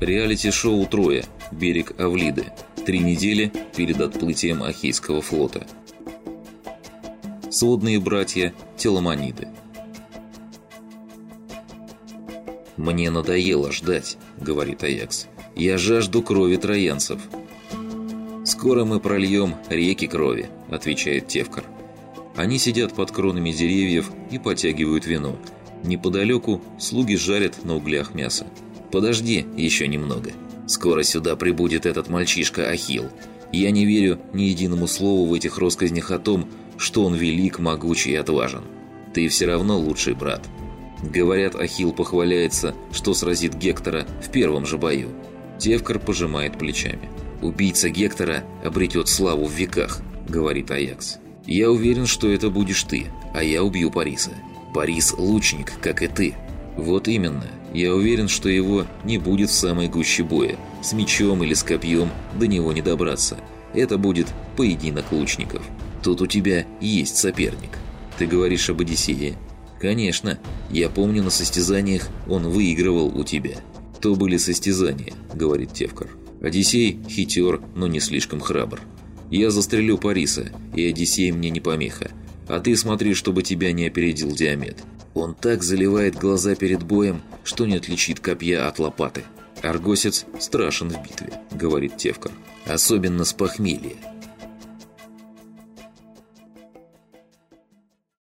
Реалити-шоу «Троя. Берег Авлиды». Три недели перед отплытием Ахейского флота. Сводные братья Теламониды. «Мне надоело ждать», — говорит Аякс. «Я жажду крови троянцев». «Скоро мы прольем реки крови», — отвечает Тевкар. Они сидят под кронами деревьев и потягивают вино. Неподалеку слуги жарят на углях мясо. «Подожди еще немного. Скоро сюда прибудет этот мальчишка Ахил. Я не верю ни единому слову в этих россказнях о том, что он велик, могуч и отважен. Ты все равно лучший брат». Говорят, Ахил похваляется, что сразит Гектора в первом же бою. Тевкар пожимает плечами. «Убийца Гектора обретет славу в веках», — говорит Аякс. «Я уверен, что это будешь ты, а я убью Париса. Парис – лучник, как и ты». «Вот именно. Я уверен, что его не будет в самой гуще боя. С мечом или с копьем до него не добраться. Это будет поединок лучников. Тут у тебя есть соперник. Ты говоришь об Одиссее?» «Конечно. Я помню, на состязаниях он выигрывал у тебя». «То были состязания», — говорит Тевкар. «Одиссей хитер, но не слишком храбр. Я застрелю Париса, и Одиссей мне не помеха. А ты смотри, чтобы тебя не опередил Диамет. Он так заливает глаза перед боем, что не отличит копья от лопаты. Аргосец страшен в битве, говорит Тевкар. Особенно с похмелья.